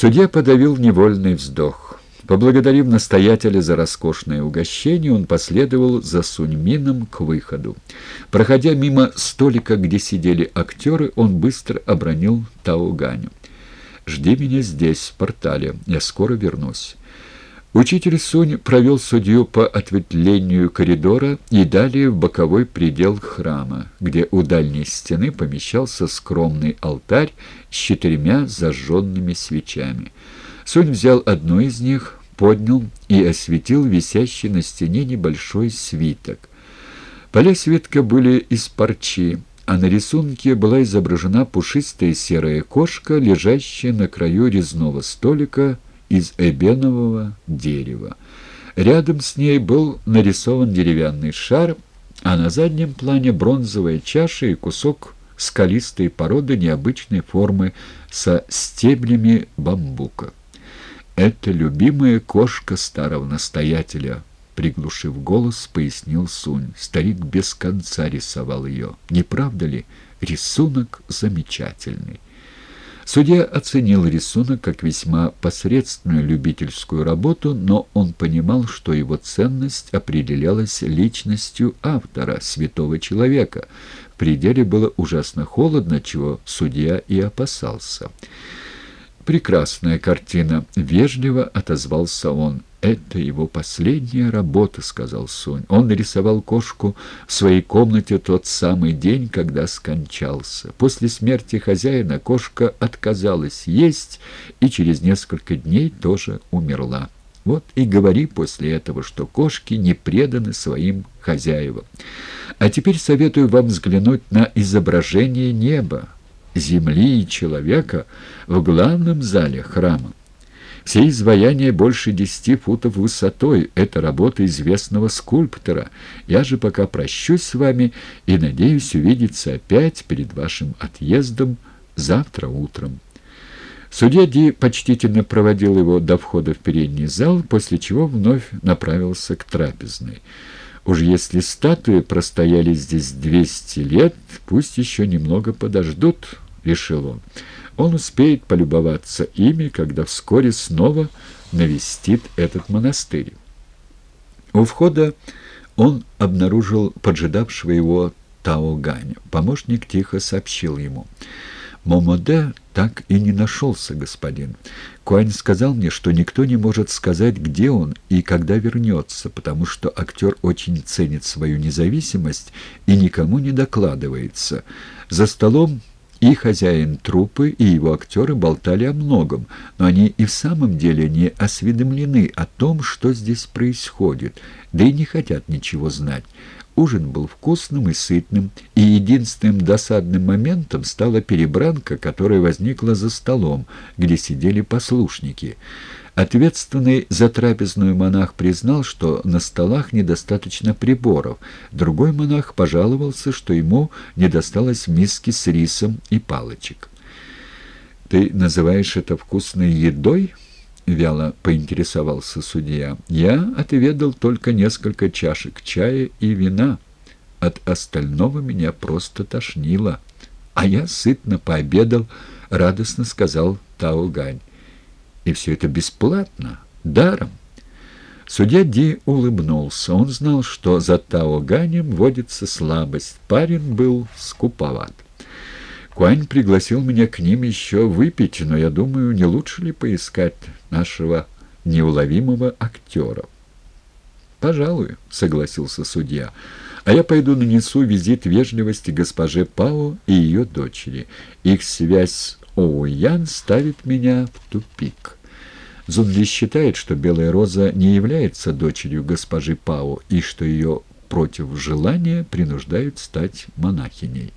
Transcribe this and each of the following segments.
Судья подавил невольный вздох. Поблагодарив настоятеля за роскошное угощение, он последовал за Суньмином к выходу. Проходя мимо столика, где сидели актеры, он быстро обронил Тауганю. «Жди меня здесь, в портале. Я скоро вернусь». Учитель Сунь провел судью по ответвлению коридора и далее в боковой предел храма, где у дальней стены помещался скромный алтарь с четырьмя зажженными свечами. Сунь взял одну из них, поднял и осветил висящий на стене небольшой свиток. Поля свитка были из парчи, а на рисунке была изображена пушистая серая кошка, лежащая на краю резного столика из эбенового дерева. Рядом с ней был нарисован деревянный шар, а на заднем плане бронзовая чаша и кусок скалистой породы необычной формы со стеблями бамбука. «Это любимая кошка старого настоятеля», — приглушив голос, пояснил Сунь. Старик без конца рисовал ее. «Не правда ли? Рисунок замечательный». Судья оценил рисунок как весьма посредственную любительскую работу, но он понимал, что его ценность определялась личностью автора, святого человека. В пределе было ужасно холодно, чего судья и опасался. «Прекрасная картина», — вежливо отозвался он. «Это его последняя работа», — сказал Сунь. «Он нарисовал кошку в своей комнате тот самый день, когда скончался. После смерти хозяина кошка отказалась есть и через несколько дней тоже умерла. Вот и говори после этого, что кошки не преданы своим хозяевам. А теперь советую вам взглянуть на изображение неба, земли и человека в главном зале храма. Все изваяния больше десяти футов высотой. Это работа известного скульптора. Я же пока прощусь с вами и надеюсь увидеться опять перед вашим отъездом завтра утром». Судья Ди почтительно проводил его до входа в передний зал, после чего вновь направился к трапезной. Уж если статуи простояли здесь двести лет, пусть еще немного подождут, — решил он. Он успеет полюбоваться ими, когда вскоре снова навестит этот монастырь. У входа он обнаружил поджидавшего его Тао Ганя. Помощник тихо сообщил ему. «Момоде так и не нашелся, господин. Куань сказал мне, что никто не может сказать, где он и когда вернется, потому что актер очень ценит свою независимость и никому не докладывается. За столом и хозяин трупы, и его актеры болтали о многом, но они и в самом деле не осведомлены о том, что здесь происходит, да и не хотят ничего знать. Ужин был вкусным и сытным, и единственным досадным моментом стала перебранка, которая возникла за столом, где сидели послушники. Ответственный за трапезную монах признал, что на столах недостаточно приборов. Другой монах пожаловался, что ему не досталось миски с рисом и палочек. «Ты называешь это вкусной едой?» — вяло поинтересовался судья. «Я отведал только несколько чашек чая и вина. От остального меня просто тошнило. А я сытно пообедал», — радостно сказал Тао Гань. И все это бесплатно, даром. Судья Ди улыбнулся. Он знал, что за Тао Ганем водится слабость. Парень был скуповат. Куань пригласил меня к ним еще выпить, но я думаю, не лучше ли поискать нашего неуловимого актера. «Пожалуй», — согласился судья, — «а я пойду нанесу визит вежливости госпоже Пао и ее дочери. Их связь с Оуян ставит меня в тупик». Зунли считает, что Белая Роза не является дочерью госпожи Пао и что ее против желания принуждают стать монахиней.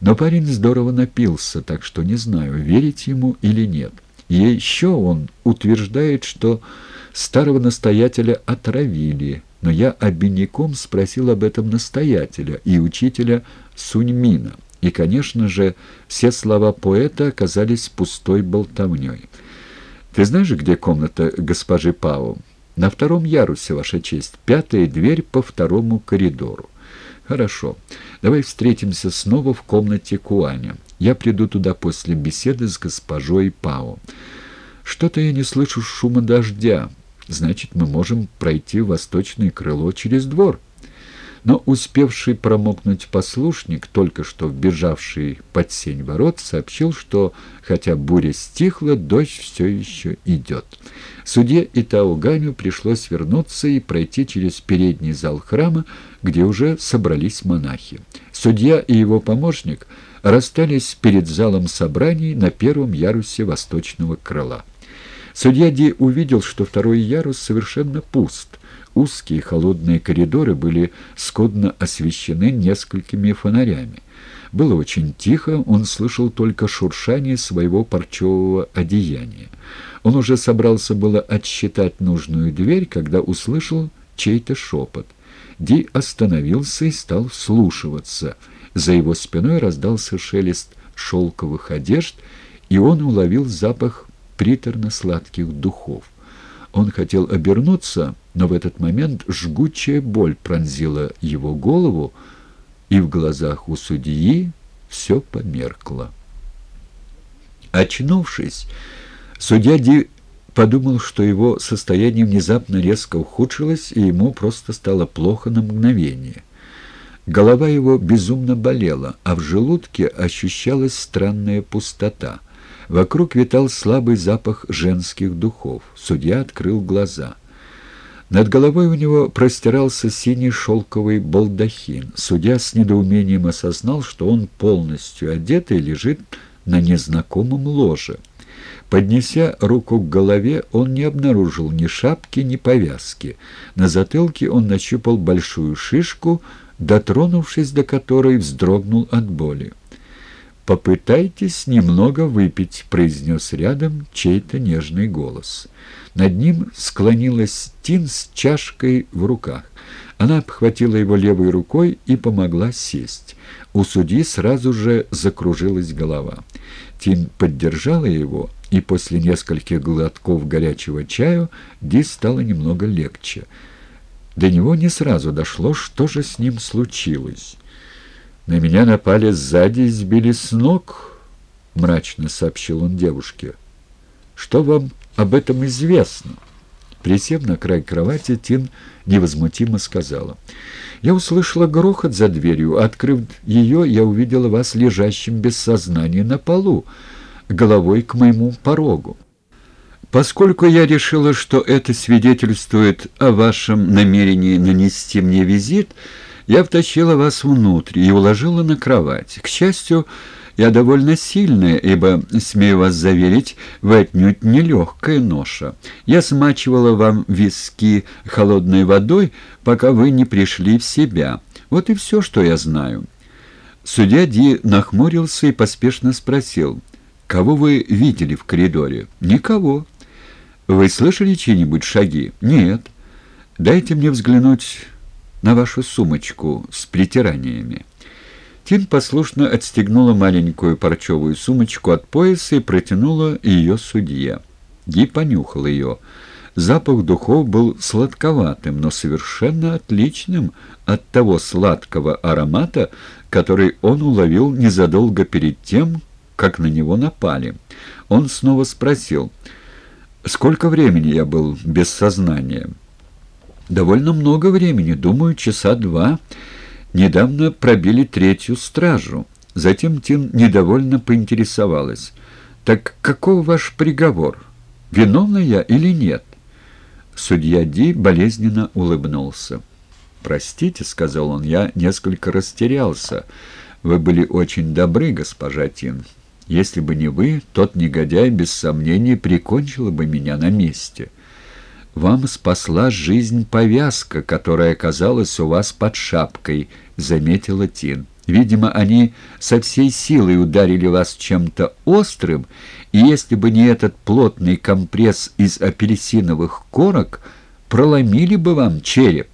Но парень здорово напился, так что не знаю, верить ему или нет. И еще он утверждает, что старого настоятеля отравили, но я обиняком спросил об этом настоятеля и учителя Суньмина. И, конечно же, все слова поэта оказались пустой болтовней. «Ты знаешь, где комната госпожи Пау?» «На втором ярусе, Ваша честь. Пятая дверь по второму коридору». «Хорошо. Давай встретимся снова в комнате Куаня. Я приду туда после беседы с госпожой Пао». Что-то я не слышу шума дождя. Значит, мы можем пройти восточное крыло через двор. Но успевший промокнуть послушник, только что вбежавший под сень ворот, сообщил, что, хотя буря стихла, дождь все еще идет. Судье Итауганю пришлось вернуться и пройти через передний зал храма, где уже собрались монахи. Судья и его помощник расстались перед залом собраний на первом ярусе восточного крыла. Судья Ди увидел, что второй ярус совершенно пуст — Узкие холодные коридоры были скудно освещены несколькими фонарями. Было очень тихо, он слышал только шуршание своего парчевого одеяния. Он уже собрался было отсчитать нужную дверь, когда услышал чей-то шепот. Ди остановился и стал вслушиваться. За его спиной раздался шелест шелковых одежд, и он уловил запах приторно-сладких духов. Он хотел обернуться, но в этот момент жгучая боль пронзила его голову, и в глазах у судьи все померкло. Очнувшись, судья Ди подумал, что его состояние внезапно резко ухудшилось, и ему просто стало плохо на мгновение. Голова его безумно болела, а в желудке ощущалась странная пустота. Вокруг витал слабый запах женских духов. Судья открыл глаза. Над головой у него простирался синий шелковый балдахин. Судья с недоумением осознал, что он полностью одетый лежит на незнакомом ложе. Поднеся руку к голове, он не обнаружил ни шапки, ни повязки. На затылке он нащупал большую шишку, дотронувшись до которой, вздрогнул от боли. «Попытайтесь немного выпить», — произнес рядом чей-то нежный голос. Над ним склонилась Тин с чашкой в руках. Она обхватила его левой рукой и помогла сесть. У судьи сразу же закружилась голова. Тин поддержала его, и после нескольких глотков горячего чаю Ди стало немного легче. До него не сразу дошло, что же с ним случилось. «На меня напали сзади и сбили с ног», — мрачно сообщил он девушке. «Что вам об этом известно?» Присев на край кровати, Тин невозмутимо сказала. «Я услышала грохот за дверью. Открыв ее, я увидела вас лежащим без сознания на полу, головой к моему порогу. Поскольку я решила, что это свидетельствует о вашем намерении нанести мне визит, я втащила вас внутрь и уложила на кровать. К счастью, я довольно сильная, ибо, смею вас заверить, вы отнюдь нелегкая ноша. Я смачивала вам виски холодной водой, пока вы не пришли в себя. Вот и все, что я знаю». Судья Ди нахмурился и поспешно спросил, «Кого вы видели в коридоре?» «Никого». «Вы слышали чьи-нибудь шаги?» «Нет». «Дайте мне взглянуть на вашу сумочку с притираниями». Тин послушно отстегнула маленькую парчевую сумочку от пояса и протянула ее судье. Ги понюхал ее. Запах духов был сладковатым, но совершенно отличным от того сладкого аромата, который он уловил незадолго перед тем, как на него напали. Он снова спросил, «Сколько времени я был без сознания?» «Довольно много времени, думаю, часа два». Недавно пробили третью стражу. Затем Тин недовольно поинтересовалась. «Так каков ваш приговор? Виновна я или нет?» Судья Ди болезненно улыбнулся. «Простите», — сказал он, — «я несколько растерялся. Вы были очень добры, госпожа Тин. Если бы не вы, тот негодяй без сомнения прикончил бы меня на месте». «Вам спасла жизнь повязка, которая оказалась у вас под шапкой», — заметила Тин. «Видимо, они со всей силой ударили вас чем-то острым, и если бы не этот плотный компресс из апельсиновых корок, проломили бы вам череп».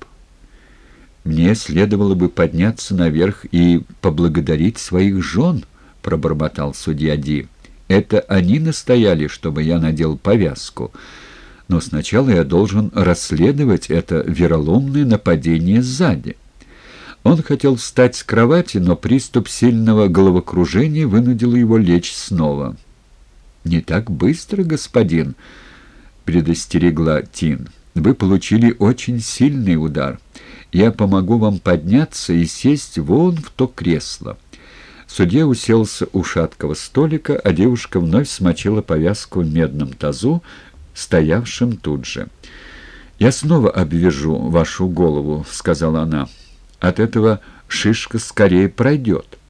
«Мне следовало бы подняться наверх и поблагодарить своих жен», — пробормотал судья Ди. «Это они настояли, чтобы я надел повязку» но сначала я должен расследовать это вероломное нападение сзади. Он хотел встать с кровати, но приступ сильного головокружения вынудил его лечь снова. «Не так быстро, господин», — предостерегла Тин. «Вы получили очень сильный удар. Я помогу вам подняться и сесть вон в то кресло». Судья уселся у шаткого столика, а девушка вновь смочила повязку в медном тазу, стоявшем тут же. «Я снова обвяжу вашу голову», — сказала она. «От этого шишка скорее пройдет».